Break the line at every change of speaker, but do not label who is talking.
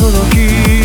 届き